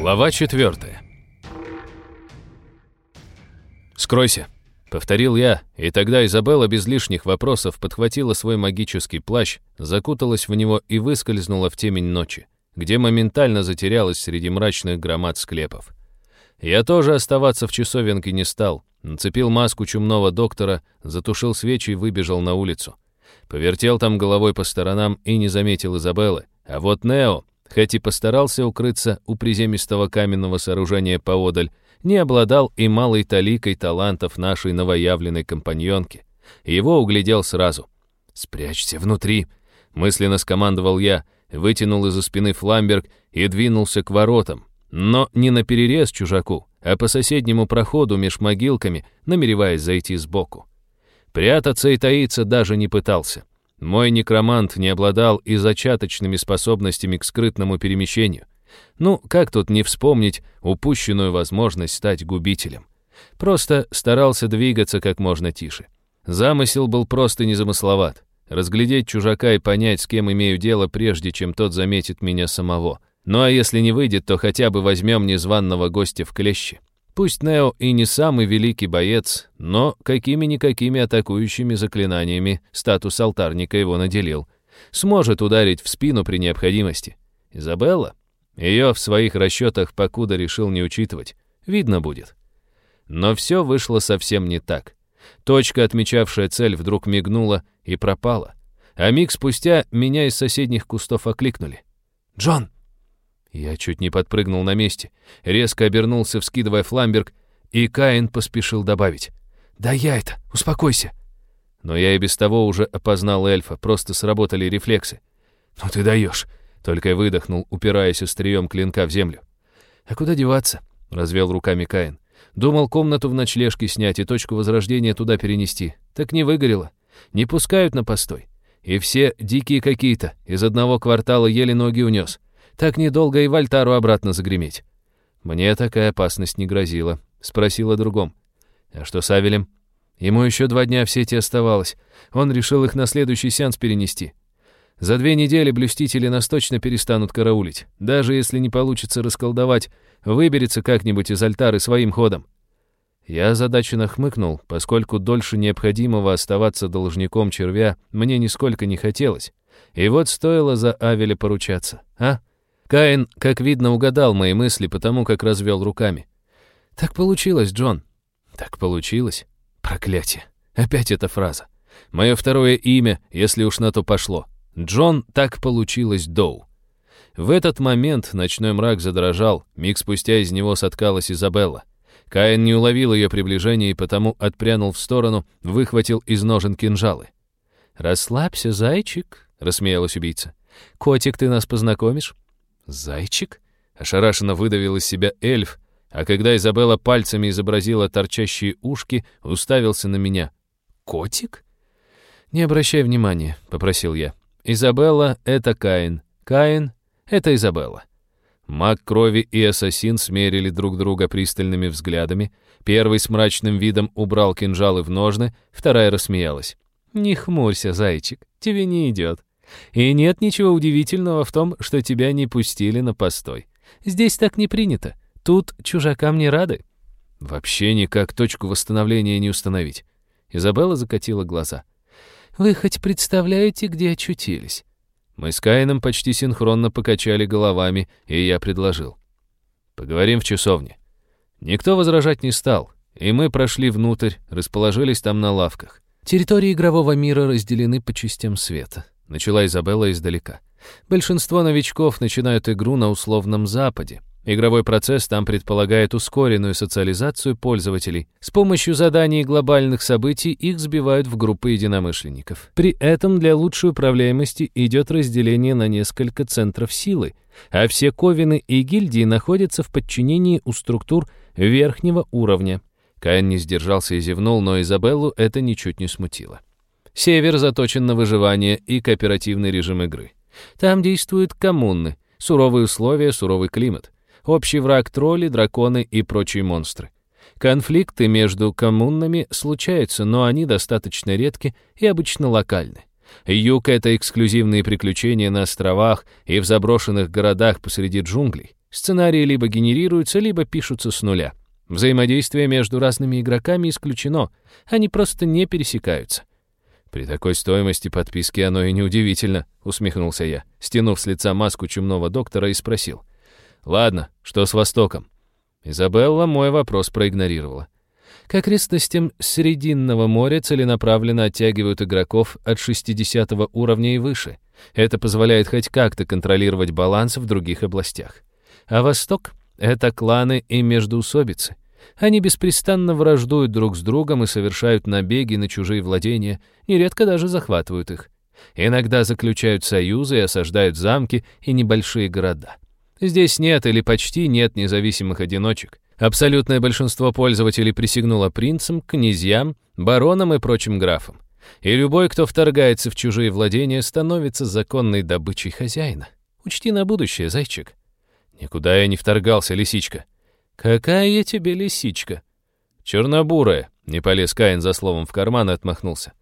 Глава 4 «Скройся», — повторил я, и тогда Изабелла без лишних вопросов подхватила свой магический плащ, закуталась в него и выскользнула в темень ночи, где моментально затерялась среди мрачных громад склепов. Я тоже оставаться в часовенке не стал, нацепил маску чумного доктора, затушил свечи и выбежал на улицу. Повертел там головой по сторонам и не заметил Изабеллы. А вот Нео, хоть и постарался укрыться у приземистого каменного сооружения поодаль, не обладал и малой таликой талантов нашей новоявленной компаньонки. Его углядел сразу. «Спрячься внутри!» — мысленно скомандовал я, вытянул из-за спины фламберг и двинулся к воротам. Но не на перерез чужаку, а по соседнему проходу меж могилками, намереваясь зайти сбоку. Прятаться и таиться даже не пытался. Мой некромант не обладал и зачаточными способностями к скрытному перемещению. Ну, как тут не вспомнить упущенную возможность стать губителем? Просто старался двигаться как можно тише. Замысел был просто незамысловат. Разглядеть чужака и понять, с кем имею дело, прежде чем тот заметит меня самого. Ну а если не выйдет, то хотя бы возьмем незваного гостя в клещи. Пусть Нео и не самый великий боец, но какими-никакими атакующими заклинаниями статус алтарника его наделил. Сможет ударить в спину при необходимости. Изабелла? Ее в своих расчетах покуда решил не учитывать. Видно будет. Но все вышло совсем не так. Точка, отмечавшая цель, вдруг мигнула и пропала. А миг спустя меня из соседних кустов окликнули. «Джон!» Я чуть не подпрыгнул на месте, резко обернулся, вскидывая фламберг, и Каин поспешил добавить. «Да я это! Успокойся!» Но я и без того уже опознал эльфа, просто сработали рефлексы. «Ну ты даешь!» — только и выдохнул, упираясь острием клинка в землю. «А куда деваться?» — развел руками Каин. «Думал комнату в ночлежке снять и точку возрождения туда перенести. Так не выгорело. Не пускают на постой. И все дикие какие-то, из одного квартала еле ноги унес. Так недолго и Вальтару обратно загреметь. Мне такая опасность не грозила. Спросила другом. А что с Авелем? Ему еще два дня в сети оставалось. Он решил их на следующий сеанс перенести. За две недели блюстители нас точно перестанут караулить. Даже если не получится расколдовать, выберется как-нибудь из альтары своим ходом. Я озадаченно хмыкнул, поскольку дольше необходимого оставаться должником червя мне нисколько не хотелось. И вот стоило за Авеля поручаться, а? Каин, как видно, угадал мои мысли, потому как развел руками. «Так получилось, Джон». «Так получилось? Проклятие. Опять эта фраза. Мое второе имя, если уж на то пошло. Джон «Так получилось, Доу». В этот момент ночной мрак задрожал, миг спустя из него соткалась Изабелла. Каин не уловил ее приближения и потому отпрянул в сторону, выхватил из ножен кинжалы. «Расслабься, зайчик», — рассмеялась убийца. «Котик, ты нас познакомишь? «Зайчик?» — ошарашенно выдавил из себя эльф, а когда Изабелла пальцами изобразила торчащие ушки, уставился на меня. «Котик?» «Не обращай внимания», — попросил я. «Изабелла — это Каин. Каин — это Изабелла». Маг крови и ассасин смерили друг друга пристальными взглядами. Первый с мрачным видом убрал кинжалы в ножны, вторая рассмеялась. «Не хмурься, зайчик, тебе не идет. И нет ничего удивительного в том, что тебя не пустили на постой. Здесь так не принято. Тут чужакам не рады. Вообще никак точку восстановления не установить. Изабелла закатила глаза. Вы хоть представляете, где очутились? Мы с Каином почти синхронно покачали головами, и я предложил. Поговорим в часовне. Никто возражать не стал, и мы прошли внутрь, расположились там на лавках. Территории игрового мира разделены по частям света начала Изабелла издалека. Большинство новичков начинают игру на условном Западе. Игровой процесс там предполагает ускоренную социализацию пользователей. С помощью заданий глобальных событий их сбивают в группы единомышленников. При этом для лучшей управляемости идет разделение на несколько центров силы, а все ковины и гильдии находятся в подчинении у структур верхнего уровня. Каин не сдержался и зевнул, но Изабеллу это ничуть не смутило. Север заточен на выживание и кооперативный режим игры. Там действуют коммуны, суровые условия, суровый климат. Общий враг тролли, драконы и прочие монстры. Конфликты между коммунами случаются, но они достаточно редки и обычно локальны. Юг — это эксклюзивные приключения на островах и в заброшенных городах посреди джунглей. Сценарии либо генерируются, либо пишутся с нуля. Взаимодействие между разными игроками исключено, они просто не пересекаются. «При такой стоимости подписки оно и неудивительно», — усмехнулся я, стянув с лица маску чумного доктора и спросил. «Ладно, что с Востоком?» Изабелла мой вопрос проигнорировала. К окрестностям Срединного моря целенаправленно оттягивают игроков от 60 уровня и выше. Это позволяет хоть как-то контролировать баланс в других областях. А Восток — это кланы и междоусобицы. Они беспрестанно враждуют друг с другом и совершают набеги на чужие владения, нередко даже захватывают их. Иногда заключают союзы и осаждают замки и небольшие города. Здесь нет или почти нет независимых одиночек. Абсолютное большинство пользователей присягнуло принцам, князьям, баронам и прочим графам. И любой, кто вторгается в чужие владения, становится законной добычей хозяина. Учти на будущее, зайчик. Никуда я не вторгался, лисичка. «Какая я тебе лисичка?» «Чернобурая», — не полез Каин за словом в карман и отмахнулся.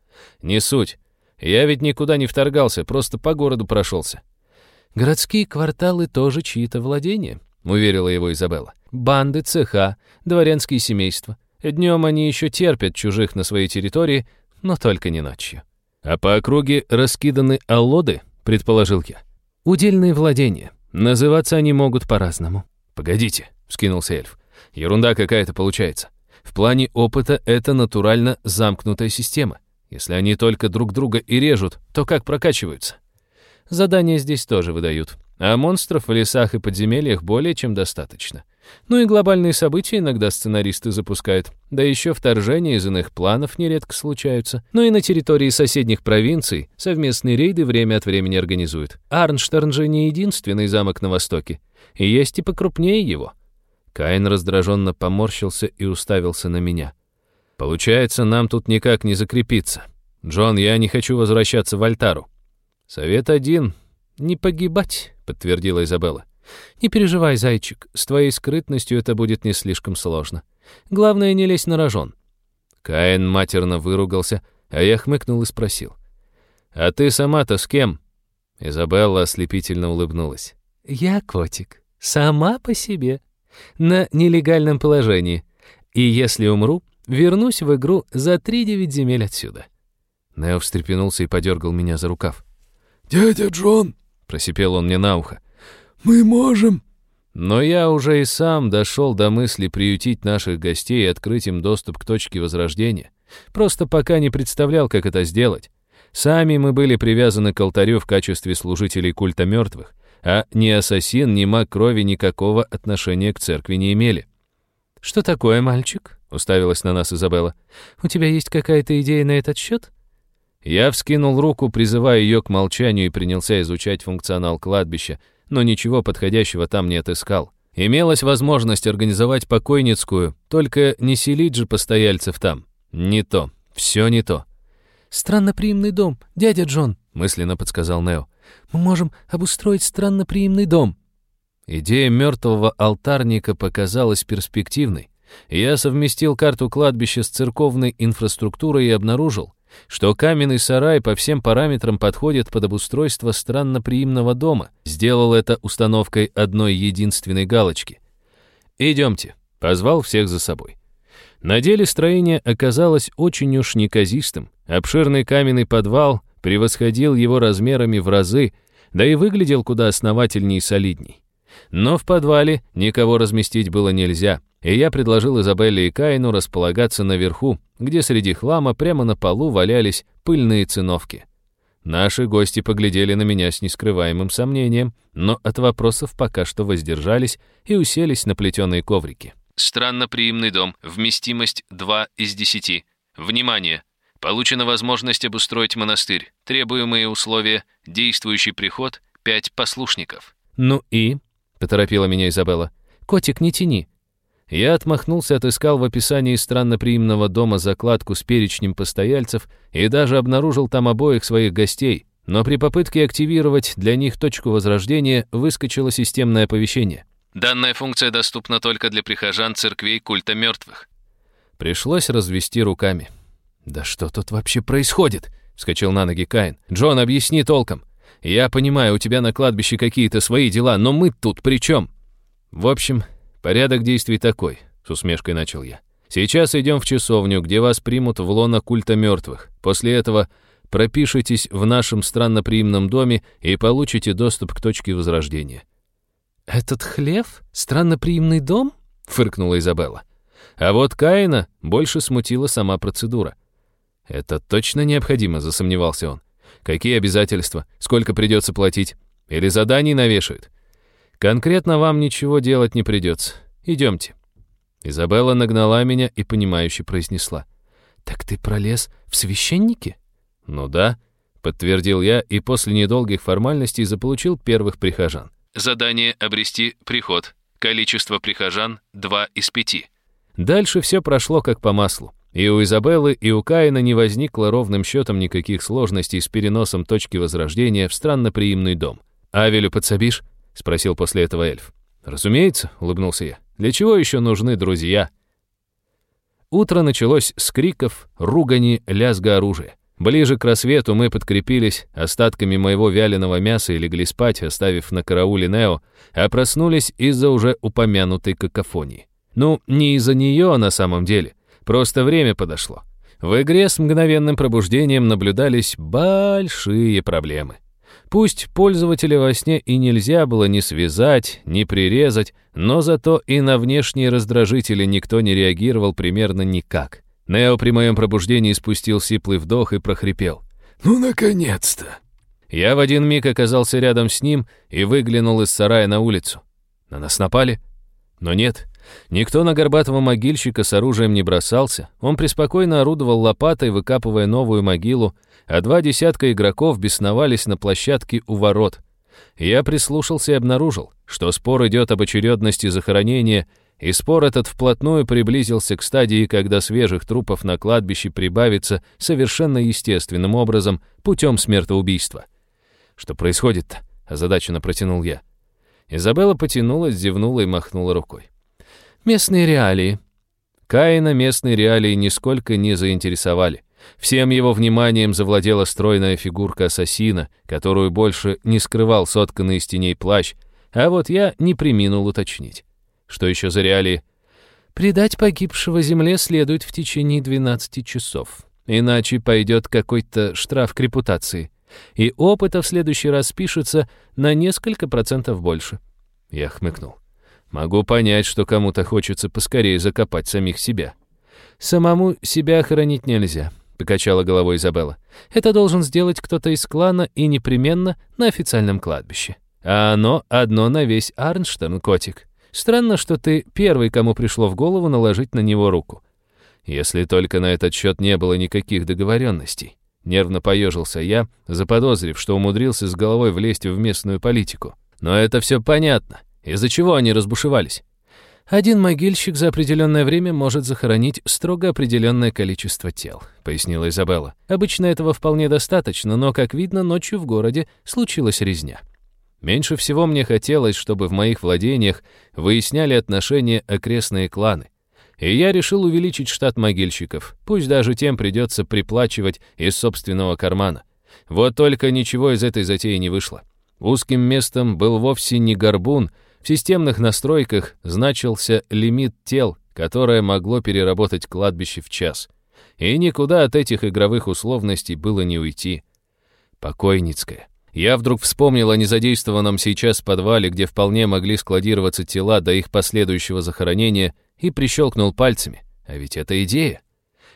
«Не суть. Я ведь никуда не вторгался, просто по городу прошелся». «Городские кварталы тоже чьи-то владения», — уверила его Изабелла. «Банды, цеха, дворянские семейства. Днем они еще терпят чужих на своей территории, но только не ночью». «А по округе раскиданы аллоды?» — предположил я. «Удельные владения. Называться они могут по-разному». «Погодите», вскинулся эльф. Ерунда какая-то получается. В плане опыта это натурально замкнутая система. Если они только друг друга и режут, то как прокачиваются? Задания здесь тоже выдают. А монстров в лесах и подземельях более чем достаточно. Ну и глобальные события иногда сценаристы запускают. Да еще вторжения из иных планов нередко случаются. Ну и на территории соседних провинций совместные рейды время от времени организуют. Арнштерн же не единственный замок на Востоке. И есть и покрупнее его. Каин раздраженно поморщился и уставился на меня. «Получается, нам тут никак не закрепиться. Джон, я не хочу возвращаться в Альтару». «Совет один. Не погибать», — подтвердила Изабелла. «Не переживай, зайчик, с твоей скрытностью это будет не слишком сложно. Главное, не лезь на рожон». Каин матерно выругался, а я хмыкнул и спросил. «А ты сама-то с кем?» Изабелла ослепительно улыбнулась. «Я котик. Сама по себе» на нелегальном положении. И если умру, вернусь в игру за три девять земель отсюда». Нео встрепенулся и подергал меня за рукав. «Дядя Джон!» — просипел он мне на ухо. «Мы можем!» Но я уже и сам дошел до мысли приютить наших гостей и открыть им доступ к точке возрождения. Просто пока не представлял, как это сделать. Сами мы были привязаны к алтарю в качестве служителей культа мертвых, а ни ассасин, ни маг крови никакого отношения к церкви не имели. «Что такое, мальчик?» — уставилась на нас Изабелла. «У тебя есть какая-то идея на этот счет?» Я вскинул руку, призывая ее к молчанию, и принялся изучать функционал кладбища, но ничего подходящего там не отыскал. Имелась возможность организовать покойницкую, только не селить же постояльцев там. Не то, все не то. «Странноприимный дом, дядя Джон», — мысленно подсказал Нео. Мы можем обустроить странноприимный дом». Идея мертвого алтарника показалась перспективной. Я совместил карту кладбища с церковной инфраструктурой и обнаружил, что каменный сарай по всем параметрам подходит под обустройство странноприимного дома. Сделал это установкой одной единственной галочки. «Идемте», — позвал всех за собой. На деле строение оказалось очень уж неказистым. Обширный каменный подвал превосходил его размерами в разы, да и выглядел куда основательней и солидней. Но в подвале никого разместить было нельзя, и я предложил Изабелле и Каину располагаться наверху, где среди хлама прямо на полу валялись пыльные циновки. Наши гости поглядели на меня с нескрываемым сомнением, но от вопросов пока что воздержались и уселись на плетеные коврики. Странно Странноприимный дом, вместимость 2 из 10. Внимание! Получена возможность обустроить монастырь. Требуемые условия — действующий приход, пять послушников». «Ну и?» — поторопила меня Изабелла. «Котик, не тяни». Я отмахнулся, отыскал в описании странноприимного дома закладку с перечнем постояльцев и даже обнаружил там обоих своих гостей, но при попытке активировать для них точку возрождения выскочило системное оповещение. «Данная функция доступна только для прихожан церквей культа мертвых». Пришлось развести руками. «Да что тут вообще происходит?» — вскочил на ноги Каин. «Джон, объясни толком. Я понимаю, у тебя на кладбище какие-то свои дела, но мы тут при чем?» «В общем, порядок действий такой», — с усмешкой начал я. «Сейчас идем в часовню, где вас примут в лоно культа мертвых. После этого пропишитесь в нашем странноприимном доме и получите доступ к точке возрождения». «Этот хлев? Странноприимный дом?» — фыркнула Изабелла. А вот Каина больше смутила сама процедура. «Это точно необходимо?» — засомневался он. «Какие обязательства? Сколько придется платить? Или заданий навешают?» «Конкретно вам ничего делать не придется. Идемте». Изабелла нагнала меня и понимающе произнесла. «Так ты пролез в священники?» «Ну да», — подтвердил я и после недолгих формальностей заполучил первых прихожан. Задание «Обрести приход». Количество прихожан — два из пяти. Дальше все прошло как по маслу. И у Изабеллы, и у Каина не возникло ровным счетом никаких сложностей с переносом точки возрождения в странноприимный дом. «А «Авелю подсобишь?» — спросил после этого эльф. «Разумеется», — улыбнулся я. «Для чего еще нужны друзья?» Утро началось с криков, ругани, лязга оружия. Ближе к рассвету мы подкрепились остатками моего вяленого мяса и легли спать, оставив на карауле Нео, а проснулись из-за уже упомянутой какофонии. Ну, не из-за нее на самом деле. Просто время подошло. В игре с мгновенным пробуждением наблюдались большие проблемы. Пусть пользователя во сне и нельзя было ни связать, ни прирезать, но зато и на внешние раздражители никто не реагировал примерно никак. Нео при моем пробуждении спустил сиплый вдох и прохрипел. «Ну, наконец-то!» Я в один миг оказался рядом с ним и выглянул из сарая на улицу. На нас напали? Но нет, Никто на горбатого могильщика с оружием не бросался, он преспокойно орудовал лопатой, выкапывая новую могилу, а два десятка игроков бесновались на площадке у ворот. Я прислушался и обнаружил, что спор идет об очередности захоронения, и спор этот вплотную приблизился к стадии, когда свежих трупов на кладбище прибавится совершенно естественным образом путем смертоубийства. «Что происходит-то?» – озадаченно протянул я. Изабелла потянулась, зевнула и махнула рукой. Местные реалии. Каина местные реалии нисколько не заинтересовали. Всем его вниманием завладела стройная фигурка ассасина, которую больше не скрывал сотканный из теней плащ, а вот я не приминул уточнить. Что еще за реалии? Предать погибшего земле следует в течение 12 часов, иначе пойдет какой-то штраф к репутации, и опыта в следующий раз пишется на несколько процентов больше. Я хмыкнул. Могу понять, что кому-то хочется поскорее закопать самих себя. Самому себя хоронить нельзя, покачала головой Изабелла. Это должен сделать кто-то из клана и непременно на официальном кладбище. А оно одно на весь Арнштейн, котик. Странно, что ты первый, кому пришло в голову наложить на него руку. Если только на этот счет не было никаких договоренностей. Нервно поежился я, заподозрив, что умудрился с головой влезть в местную политику. Но это все понятно. Из-за чего они разбушевались? Один могильщик за определенное время может захоронить строго определенное количество тел, пояснила Изабелла. Обычно этого вполне достаточно, но, как видно, ночью в городе случилась резня. Меньше всего мне хотелось, чтобы в моих владениях выясняли отношения окрестные кланы. И я решил увеличить штат могильщиков, пусть даже тем придется приплачивать из собственного кармана. Вот только ничего из этой затеи не вышло. Узким местом был вовсе не горбун — в системных настройках значился лимит тел, которое могло переработать кладбище в час. И никуда от этих игровых условностей было не уйти. Покойницкая. Я вдруг вспомнил о незадействованном сейчас подвале, где вполне могли складироваться тела до их последующего захоронения, и прищелкнул пальцами. А ведь это идея.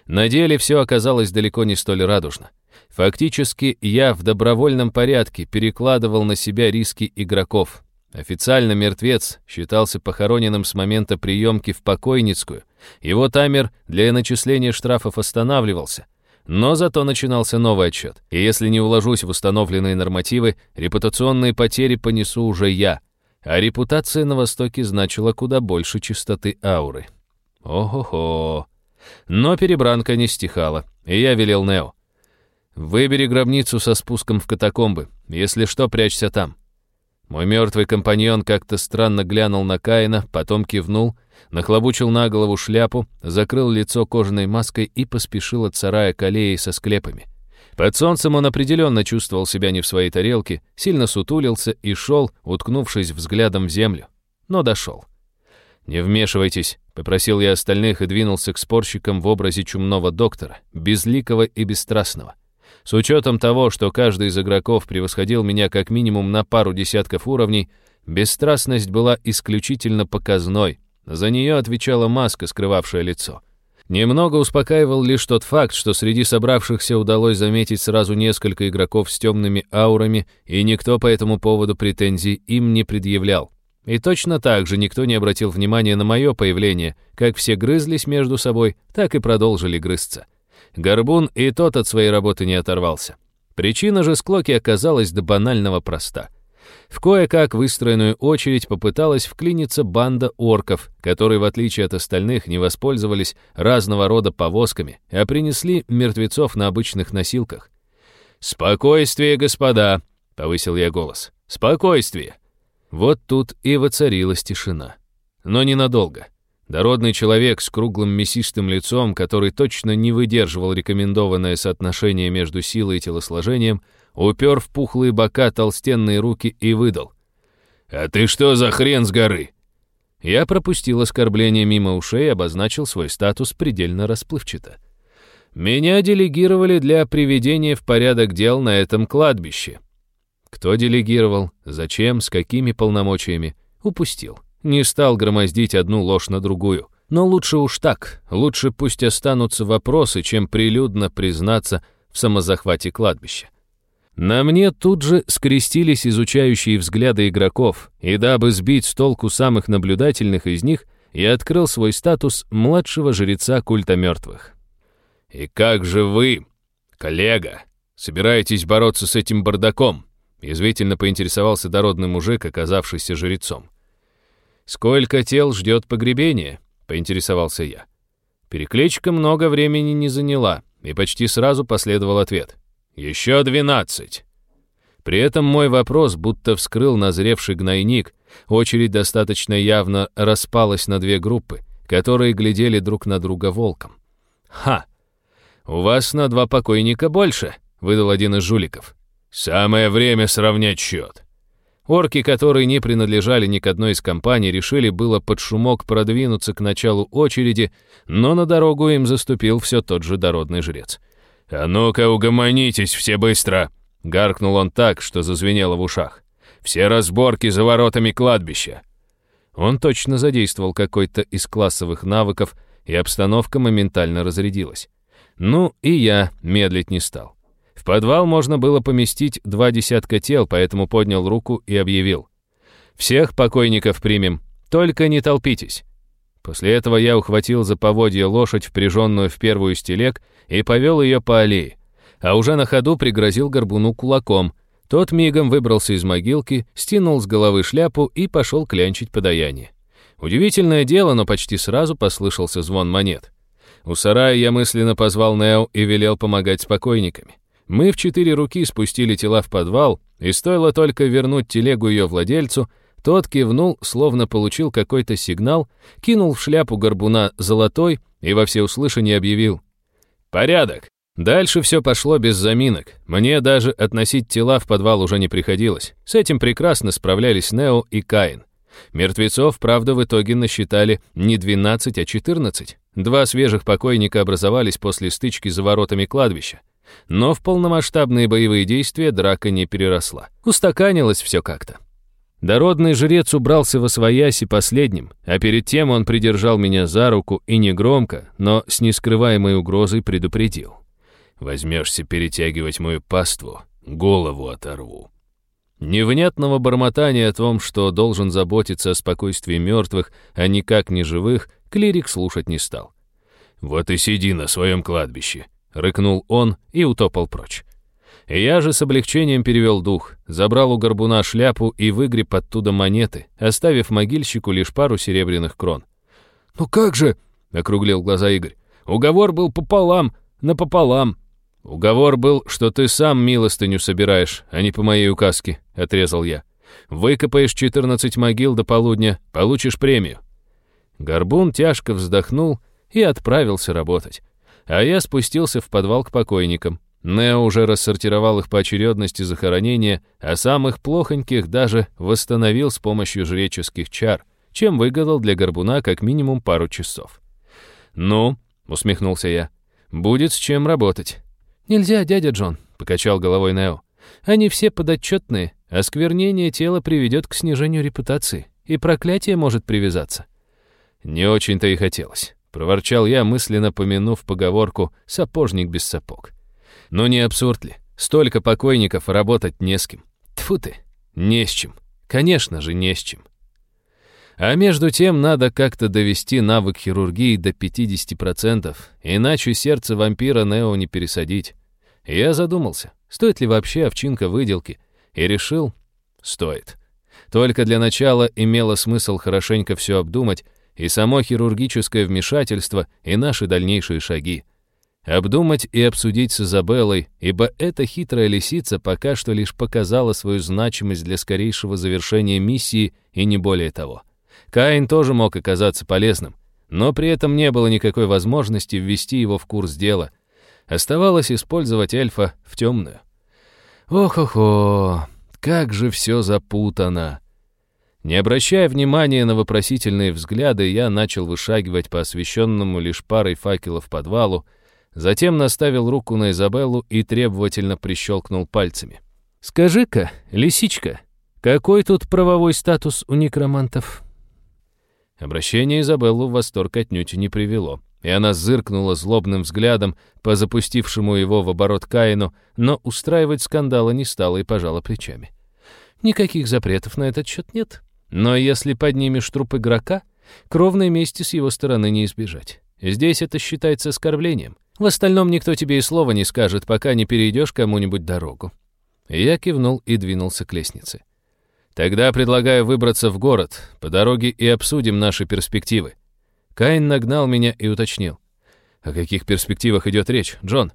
На деле все оказалось далеко не столь радужно. Фактически я в добровольном порядке перекладывал на себя риски игроков, Официально мертвец считался похороненным с момента приемки в покойницкую. Его таймер для начисления штрафов останавливался. Но зато начинался новый отчет. И если не уложусь в установленные нормативы, репутационные потери понесу уже я. А репутация на Востоке значила куда больше чистоты ауры. Ого! Но перебранка не стихала, и я велел Нео. «Выбери гробницу со спуском в катакомбы. Если что, прячься там. Мой мертвый компаньон как-то странно глянул на Каина, потом кивнул, нахлобучил на голову шляпу, закрыл лицо кожаной маской и поспешил от сарая к аллее со склепами. Под солнцем он определенно чувствовал себя не в своей тарелке, сильно сутулился и шел, уткнувшись взглядом в землю. Но дошел. «Не вмешивайтесь», — попросил я остальных и двинулся к спорщикам в образе чумного доктора, безликого и бесстрастного. С учетом того, что каждый из игроков превосходил меня как минимум на пару десятков уровней, бесстрастность была исключительно показной. За нее отвечала маска, скрывавшая лицо. Немного успокаивал лишь тот факт, что среди собравшихся удалось заметить сразу несколько игроков с темными аурами, и никто по этому поводу претензий им не предъявлял. И точно так же никто не обратил внимания на мое появление, как все грызлись между собой, так и продолжили грызться. Горбун и тот от своей работы не оторвался. Причина же склоки оказалась до банального проста. В кое-как выстроенную очередь попыталась вклиниться банда орков, которые, в отличие от остальных, не воспользовались разного рода повозками, а принесли мертвецов на обычных носилках. «Спокойствие, господа!» — повысил я голос. «Спокойствие!» Вот тут и воцарилась тишина. Но ненадолго. Дородный человек с круглым мясистым лицом, который точно не выдерживал рекомендованное соотношение между силой и телосложением, упер в пухлые бока толстенные руки и выдал. «А ты что за хрен с горы?» Я пропустил оскорбление мимо ушей и обозначил свой статус предельно расплывчато. Меня делегировали для приведения в порядок дел на этом кладбище. Кто делегировал, зачем, с какими полномочиями, упустил не стал громоздить одну ложь на другую. Но лучше уж так, лучше пусть останутся вопросы, чем прилюдно признаться в самозахвате кладбища. На мне тут же скрестились изучающие взгляды игроков, и дабы сбить с толку самых наблюдательных из них, я открыл свой статус младшего жреца культа мертвых. «И как же вы, коллега, собираетесь бороться с этим бардаком?» Язвительно поинтересовался дородный мужик, оказавшийся жрецом. «Сколько тел ждет погребение?» — поинтересовался я. Перекличка много времени не заняла, и почти сразу последовал ответ. «Еще двенадцать!» При этом мой вопрос будто вскрыл назревший гнойник. Очередь достаточно явно распалась на две группы, которые глядели друг на друга волком. «Ха! У вас на два покойника больше!» — выдал один из жуликов. «Самое время сравнять счет!» Орки, которые не принадлежали ни к одной из компаний, решили было под шумок продвинуться к началу очереди, но на дорогу им заступил все тот же дородный жрец. «А ну-ка, угомонитесь все быстро!» — гаркнул он так, что зазвенело в ушах. «Все разборки за воротами кладбища!» Он точно задействовал какой-то из классовых навыков, и обстановка моментально разрядилась. Ну, и я медлить не стал. В подвал можно было поместить два десятка тел, поэтому поднял руку и объявил. «Всех покойников примем, только не толпитесь». После этого я ухватил за поводья лошадь, впряженную в первую стелек, и повел ее по аллее. А уже на ходу пригрозил горбуну кулаком. Тот мигом выбрался из могилки, стянул с головы шляпу и пошел клянчить подаяние. Удивительное дело, но почти сразу послышался звон монет. У сарая я мысленно позвал Нео и велел помогать с покойниками. Мы в четыре руки спустили тела в подвал, и стоило только вернуть телегу ее владельцу, тот кивнул, словно получил какой-то сигнал, кинул в шляпу горбуна золотой и во всеуслышание объявил. «Порядок!» Дальше все пошло без заминок. Мне даже относить тела в подвал уже не приходилось. С этим прекрасно справлялись Нео и Каин. Мертвецов, правда, в итоге насчитали не 12, а 14. Два свежих покойника образовались после стычки за воротами кладбища но в полномасштабные боевые действия драка не переросла. Устаканилось все как-то. Дородный жрец убрался во свояси последним, а перед тем он придержал меня за руку и негромко, но с нескрываемой угрозой предупредил. «Возьмешься перетягивать мою паству, голову оторву». Невнятного бормотания о том, что должен заботиться о спокойствии мертвых, а никак не живых, клирик слушать не стал. «Вот и сиди на своем кладбище Рыкнул он и утопал прочь. Я же с облегчением перевел дух, забрал у горбуна шляпу и выгреб оттуда монеты, оставив могильщику лишь пару серебряных крон. «Ну как же?» — округлил глаза Игорь. «Уговор был пополам, напополам». «Уговор был, что ты сам милостыню собираешь, а не по моей указке», — отрезал я. «Выкопаешь 14 могил до полудня, получишь премию». Горбун тяжко вздохнул и отправился работать. А я спустился в подвал к покойникам. Нео уже рассортировал их по очередности захоронения, а самых плохоньких даже восстановил с помощью жреческих чар, чем выгадал для горбуна как минимум пару часов. «Ну», — усмехнулся я, — «будет с чем работать». «Нельзя, дядя Джон», — покачал головой Нео. «Они все подотчетные, осквернение тела приведет к снижению репутации, и проклятие может привязаться». Не очень-то и хотелось. — проворчал я, мысленно помянув поговорку «сапожник без сапог». «Ну не абсурд ли? Столько покойников, а работать не с кем. Тфу ты, не с чем. Конечно же, не с чем. А между тем надо как-то довести навык хирургии до 50%, иначе сердце вампира Нео не пересадить. Я задумался, стоит ли вообще овчинка выделки, и решил, стоит. Только для начала имело смысл хорошенько все обдумать, и само хирургическое вмешательство, и наши дальнейшие шаги. Обдумать и обсудить с Изабеллой, ибо эта хитрая лисица пока что лишь показала свою значимость для скорейшего завершения миссии и не более того. Каин тоже мог оказаться полезным, но при этом не было никакой возможности ввести его в курс дела. Оставалось использовать эльфа в темную. Ох-охо, как же все запутано! Не обращая внимания на вопросительные взгляды, я начал вышагивать по освещенному лишь парой факелов подвалу, затем наставил руку на Изабеллу и требовательно прищелкнул пальцами. «Скажи-ка, лисичка, какой тут правовой статус у некромантов?» Обращение Изабеллу в восторг отнюдь не привело, и она зыркнула злобным взглядом по запустившему его в оборот Каину, но устраивать скандала не стала и пожала плечами. «Никаких запретов на этот счет нет», но если поднимешь труп игрока, кровной мести с его стороны не избежать. Здесь это считается оскорблением. В остальном никто тебе и слова не скажет, пока не перейдешь кому-нибудь дорогу». Я кивнул и двинулся к лестнице. «Тогда предлагаю выбраться в город, по дороге и обсудим наши перспективы». Каин нагнал меня и уточнил. «О каких перспективах идет речь, Джон?»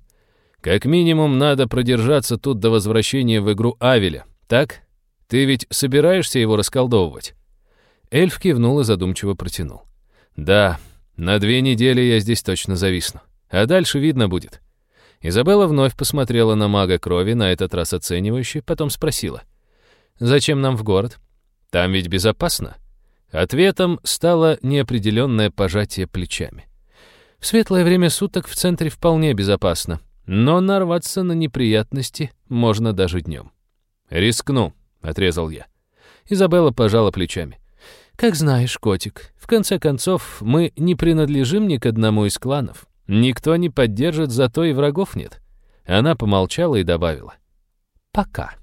«Как минимум надо продержаться тут до возвращения в игру Авеля, так?» Ты ведь собираешься его расколдовывать?» Эльф кивнул и задумчиво протянул. «Да, на две недели я здесь точно зависну. А дальше видно будет». Изабелла вновь посмотрела на мага крови, на этот раз оценивающе, потом спросила. «Зачем нам в город? Там ведь безопасно». Ответом стало неопределённое пожатие плечами. В светлое время суток в центре вполне безопасно, но нарваться на неприятности можно даже днём. «Рискну», отрезал я. Изабелла пожала плечами. «Как знаешь, котик, в конце концов, мы не принадлежим ни к одному из кланов. Никто не поддержит, зато и врагов нет». Она помолчала и добавила. «Пока».